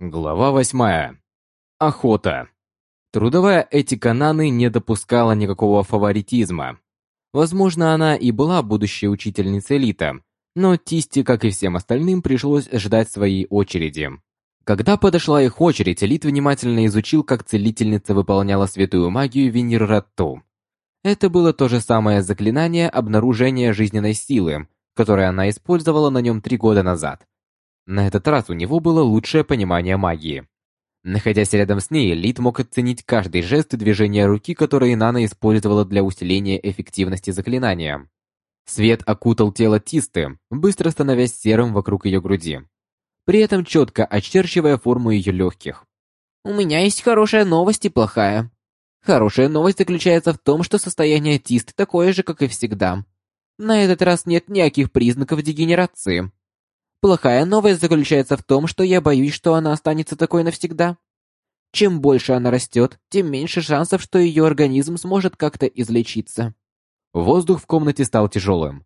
Глава восьмая. Охота. Трудовая этика Наны не допускала никакого фаворитизма. Возможно, она и была будущей учительницей Лита, но Тисти, как и всем остальным, пришлось ждать своей очереди. Когда подошла их очередь, Лит внимательно изучил, как целительница выполняла святую магию Венератту. Это было то же самое заклинание обнаружения жизненной силы, которое она использовала на нем три года назад. На этот раз у него было лучшее понимание магии. Находясь рядом с ней, Лид мог оценить каждый жест и движение руки, которые Нана использовала для усиления эффективности заклинания. Свет окутал тело Тисты, быстро становясь серым вокруг ее груди, при этом четко очерчивая форму ее легких. «У меня есть хорошая новость и плохая. Хорошая новость заключается в том, что состояние Тисты такое же, как и всегда. На этот раз нет никаких признаков дегенерации. Плохая новость заключается в том, что я боюсь, что она останется такой навсегда. Чем больше она растет, тем меньше шансов, что ее организм сможет как-то излечиться. Воздух в комнате стал тяжелым.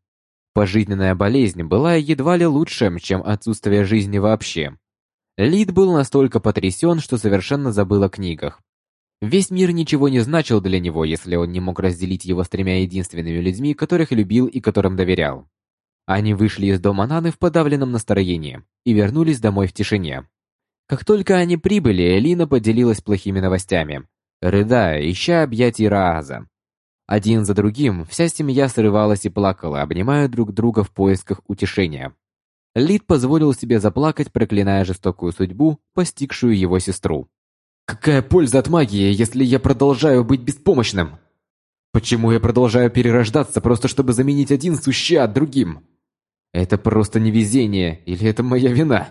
Пожизненная болезнь была едва ли лучшим, чем отсутствие жизни вообще. Лид был настолько потрясен, что совершенно забыл о книгах. Весь мир ничего не значил для него, если он не мог разделить его с тремя единственными людьми, которых любил и которым доверял. Они вышли из дома Наны в подавленном настроении и вернулись домой в тишине. Как только они прибыли, Элина поделилась плохими новостями, рыдая, ища объятий Рааза. Один за другим вся семья срывалась и плакала, обнимая друг друга в поисках утешения. Лид позволил себе заплакать, проклиная жестокую судьбу, постигшую его сестру. «Какая польза от магии, если я продолжаю быть беспомощным? Почему я продолжаю перерождаться, просто чтобы заменить один сущат другим?» Это просто невезение, или это моя вина?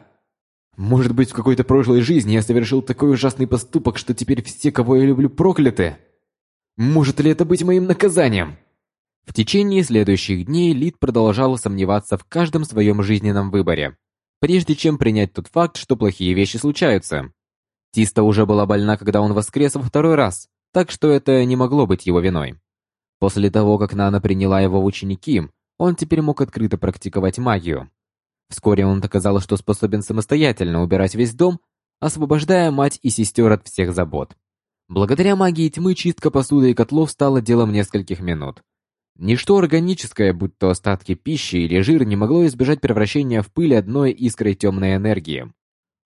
Может быть, в какой-то прошлой жизни я совершил такой ужасный поступок, что теперь все, кого я люблю, прокляты? Может ли это быть моим наказанием? В течение следующих дней Лид продолжал сомневаться в каждом своем жизненном выборе, прежде чем принять тот факт, что плохие вещи случаются. Тиста уже была больна, когда он воскрес во второй раз, так что это не могло быть его виной. После того, как Нана приняла его в ученики, он теперь мог открыто практиковать магию. Вскоре он доказал, что способен самостоятельно убирать весь дом, освобождая мать и сестер от всех забот. Благодаря магии тьмы чистка посуды и котлов стала делом нескольких минут. Ничто органическое, будь то остатки пищи или жир, не могло избежать превращения в пыль одной искрой темной энергии.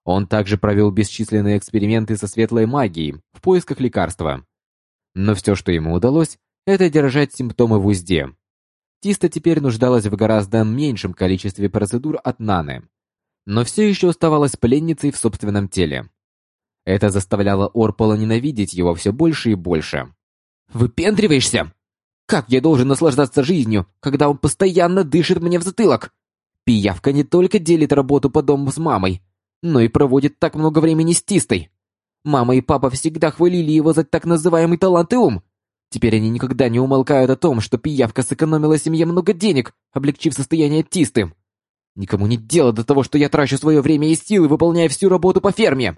Он также провел бесчисленные эксперименты со светлой магией в поисках лекарства. Но все, что ему удалось, это держать симптомы в узде, Тиста теперь нуждалась в гораздо меньшем количестве процедур от Наны, но все еще оставалась пленницей в собственном теле. Это заставляло Орпола ненавидеть его все больше и больше. «Выпендриваешься? Как я должен наслаждаться жизнью, когда он постоянно дышит мне в затылок? Пиявка не только делит работу по дому с мамой, но и проводит так много времени с Тистой. Мама и папа всегда хвалили его за так называемый талант и ум, Теперь они никогда не умолкают о том, что пиявка сэкономила семье много денег, облегчив состояние Тисты. Никому нет дела до того, что я трачу свое время и силы, выполняя всю работу по ферме.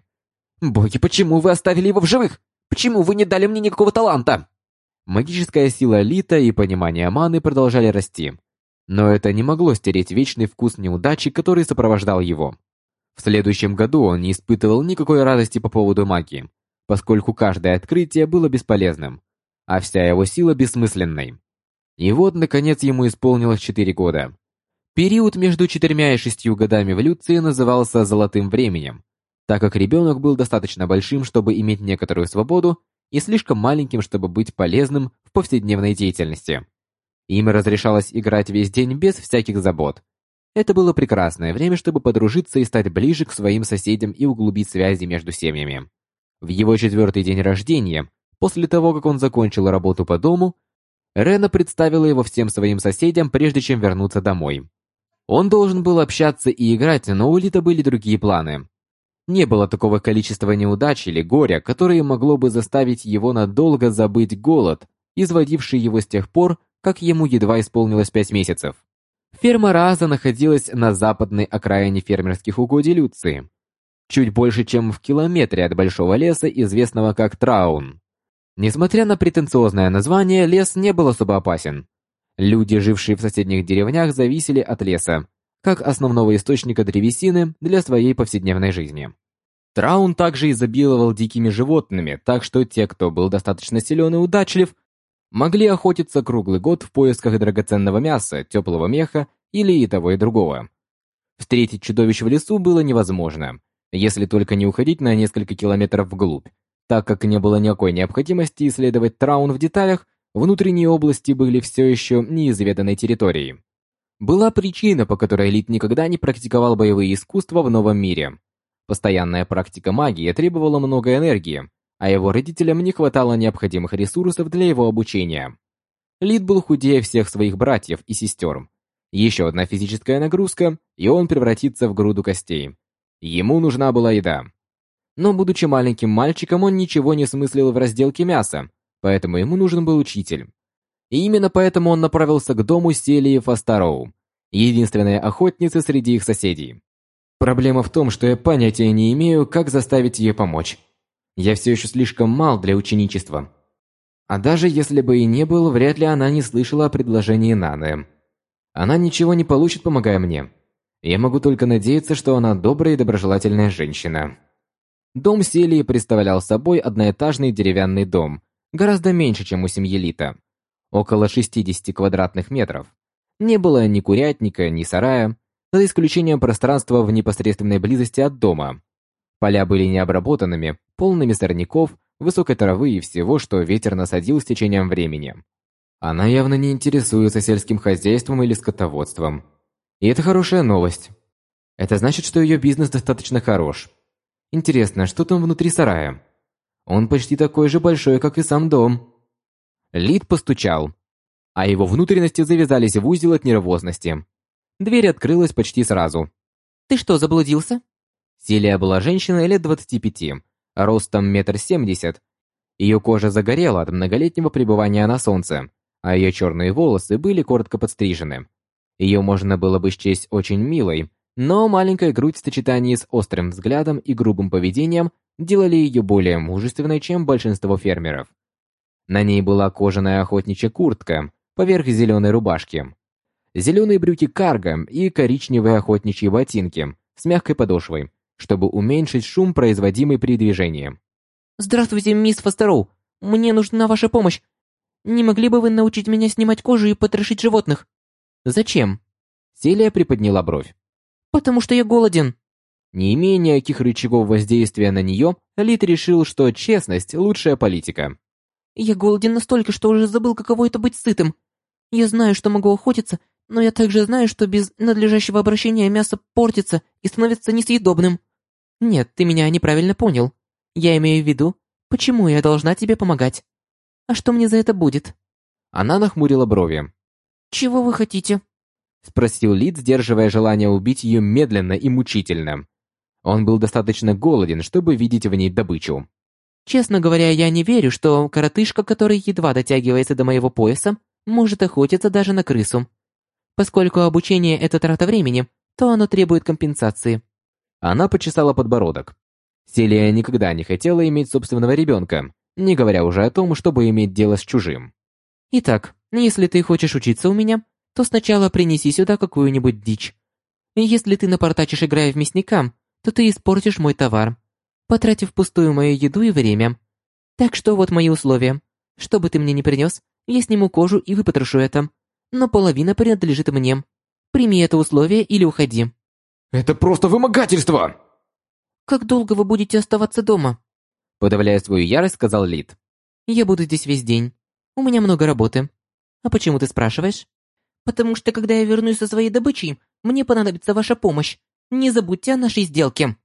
Боги, почему вы оставили его в живых? Почему вы не дали мне никакого таланта? Магическая сила Лита и понимание маны продолжали расти. Но это не могло стереть вечный вкус неудачи, который сопровождал его. В следующем году он не испытывал никакой радости по поводу магии, поскольку каждое открытие было бесполезным а вся его сила бессмысленной. И вот, наконец, ему исполнилось четыре года. Период между четырьмя и шестью годами эволюции назывался «золотым временем», так как ребенок был достаточно большим, чтобы иметь некоторую свободу, и слишком маленьким, чтобы быть полезным в повседневной деятельности. Им разрешалось играть весь день без всяких забот. Это было прекрасное время, чтобы подружиться и стать ближе к своим соседям и углубить связи между семьями. В его четвертый день рождения После того, как он закончил работу по дому, Рена представила его всем своим соседям, прежде чем вернуться домой. Он должен был общаться и играть, но у Лита были другие планы. Не было такого количества неудач или горя, которое могло бы заставить его надолго забыть голод, изводивший его с тех пор, как ему едва исполнилось пять месяцев. Ферма Раза находилась на западной окраине фермерских угодий Люции, чуть больше, чем в километре от большого леса, известного как Траун. Несмотря на претенциозное название, лес не был особо опасен. Люди, жившие в соседних деревнях, зависели от леса, как основного источника древесины для своей повседневной жизни. Траун также изобиловал дикими животными, так что те, кто был достаточно силен и удачлив, могли охотиться круглый год в поисках драгоценного мяса, теплого меха или и того и другого. Встретить чудовище в лесу было невозможно, если только не уходить на несколько километров вглубь. Так как не было никакой необходимости исследовать Траун в деталях, внутренние области были все еще неизведанной территорией. Была причина, по которой Элит никогда не практиковал боевые искусства в новом мире. Постоянная практика магии требовала много энергии, а его родителям не хватало необходимых ресурсов для его обучения. Лид был худее всех своих братьев и сестер. Еще одна физическая нагрузка, и он превратится в груду костей. Ему нужна была еда. Но, будучи маленьким мальчиком, он ничего не смыслил в разделке мяса, поэтому ему нужен был учитель. И именно поэтому он направился к дому Селии Фастароу, единственной охотницы среди их соседей. Проблема в том, что я понятия не имею, как заставить ее помочь. Я все еще слишком мал для ученичества. А даже если бы и не был, вряд ли она не слышала о предложении Наны. Она ничего не получит, помогая мне. Я могу только надеяться, что она добрая и доброжелательная женщина. Дом Селии представлял собой одноэтажный деревянный дом, гораздо меньше, чем у семьи Лита. Около 60 квадратных метров. Не было ни курятника, ни сарая, за исключением пространства в непосредственной близости от дома. Поля были необработанными, полными сорняков, высокой травы и всего, что ветер насадил с течением времени. Она явно не интересуется сельским хозяйством или скотоводством. И это хорошая новость. Это значит, что ее бизнес достаточно хорош. Интересно, что там внутри сарая? Он почти такой же большой, как и сам дом. Лид постучал, а его внутренности завязались в узел от нервозности. Дверь открылась почти сразу. «Ты что, заблудился?» Селия была женщиной лет 25, ростом метр семьдесят. Ее кожа загорела от многолетнего пребывания на солнце, а ее черные волосы были коротко подстрижены. Ее можно было бы счесть очень милой, но маленькая грудь в сочетании с острым взглядом и грубым поведением делали ее более мужественной, чем большинство фермеров. На ней была кожаная охотничья куртка поверх зеленой рубашки, зеленые брюки карго и коричневые охотничьи ботинки с мягкой подошвой, чтобы уменьшить шум, производимый при движении. «Здравствуйте, мисс Фостероу. Мне нужна ваша помощь. Не могли бы вы научить меня снимать кожу и потрошить животных?» «Зачем?» Селия приподняла бровь. «Потому что я голоден». Не имея никаких рычагов воздействия на нее, Лит решил, что честность – лучшая политика. «Я голоден настолько, что уже забыл, каково это быть сытым. Я знаю, что могу охотиться, но я также знаю, что без надлежащего обращения мясо портится и становится несъедобным. Нет, ты меня неправильно понял. Я имею в виду, почему я должна тебе помогать. А что мне за это будет?» Она нахмурила брови. «Чего вы хотите?» Спросил Лид, сдерживая желание убить ее медленно и мучительно. Он был достаточно голоден, чтобы видеть в ней добычу. «Честно говоря, я не верю, что коротышка, который едва дотягивается до моего пояса, может охотиться даже на крысу. Поскольку обучение — это трата времени, то оно требует компенсации». Она почесала подбородок. Селия никогда не хотела иметь собственного ребенка, не говоря уже о том, чтобы иметь дело с чужим. «Итак, если ты хочешь учиться у меня, то сначала принеси сюда какую-нибудь дичь. Если ты напортачишь, играя в мясника, то ты испортишь мой товар, потратив пустую мою еду и время. Так что вот мои условия. Что бы ты мне ни принес, я сниму кожу и выпотрошу это но половина принадлежит мне. Прими это условие или уходи». «Это просто вымогательство!» «Как долго вы будете оставаться дома?» Подавляя свою ярость, сказал Лид. «Я буду здесь весь день. У меня много работы. А почему ты спрашиваешь?» «Потому что, когда я вернусь со своей добычей, мне понадобится ваша помощь. Не забудьте о нашей сделке».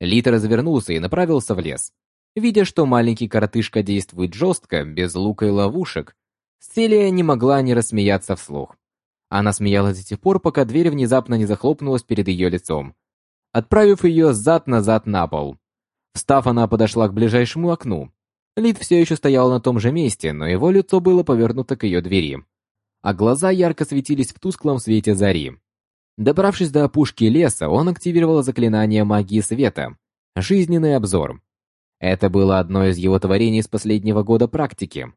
Лид развернулся и направился в лес. Видя, что маленький коротышка действует жестко, без лука и ловушек, Селия не могла не рассмеяться вслух. Она смеялась до тех пор, пока дверь внезапно не захлопнулась перед ее лицом, отправив ее зад-назад на пол. Встав, она подошла к ближайшему окну. Лид все еще стоял на том же месте, но его лицо было повернуто к ее двери, а глаза ярко светились в тусклом свете зари. Добравшись до опушки леса, он активировал заклинание магии света — жизненный обзор. Это было одно из его творений с последнего года практики.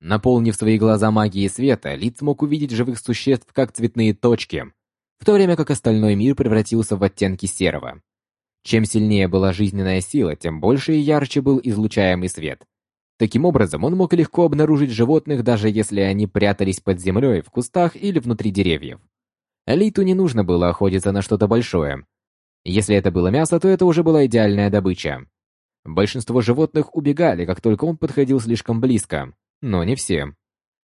Наполнив свои глаза магией света, Лид смог увидеть живых существ как цветные точки, в то время как остальной мир превратился в оттенки серого. Чем сильнее была жизненная сила, тем больше и ярче был излучаемый свет. Таким образом, он мог легко обнаружить животных, даже если они прятались под землей, в кустах или внутри деревьев. Литу не нужно было охотиться на что-то большое. Если это было мясо, то это уже была идеальная добыча. Большинство животных убегали, как только он подходил слишком близко, но не все.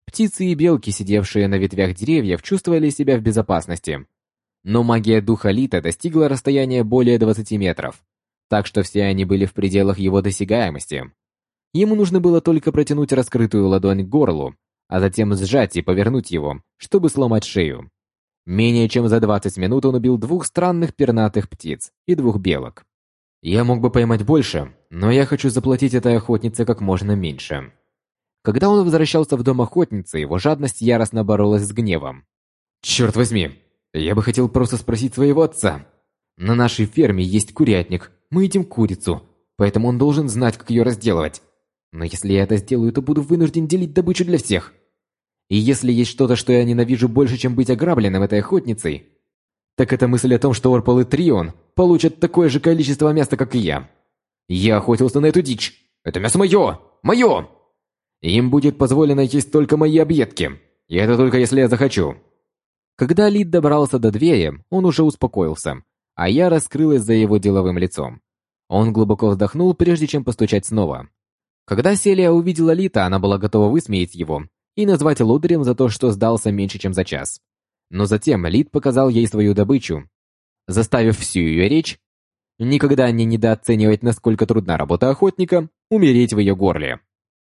Птицы и белки, сидевшие на ветвях деревьев, чувствовали себя в безопасности. Но магия духа Лита достигла расстояния более 20 метров, так что все они были в пределах его досягаемости. Ему нужно было только протянуть раскрытую ладонь к горлу, а затем сжать и повернуть его, чтобы сломать шею. Менее чем за 20 минут он убил двух странных пернатых птиц и двух белок. Я мог бы поймать больше, но я хочу заплатить этой охотнице как можно меньше. Когда он возвращался в дом охотницы, его жадность яростно боролась с гневом. «Черт возьми! Я бы хотел просто спросить своего отца. На нашей ферме есть курятник, мы едим курицу, поэтому он должен знать, как ее разделывать. Но если я это сделаю, то буду вынужден делить добычу для всех. И если есть что-то, что я ненавижу больше, чем быть ограбленным этой охотницей, так это мысль о том, что Орпал и Трион получат такое же количество мяса, как и я. Я охотился на эту дичь. Это мясо мое! Мое! Им будет позволено есть только мои объедки. И это только если я захочу. Когда Лид добрался до двери, он уже успокоился, а я раскрылась за его деловым лицом. Он глубоко вздохнул, прежде чем постучать снова. Когда Селия увидела Лита, она была готова высмеять его и назвать лодырем за то, что сдался меньше, чем за час. Но затем Лид показал ей свою добычу, заставив всю ее речь, никогда не недооценивать, насколько трудна работа охотника, умереть в ее горле.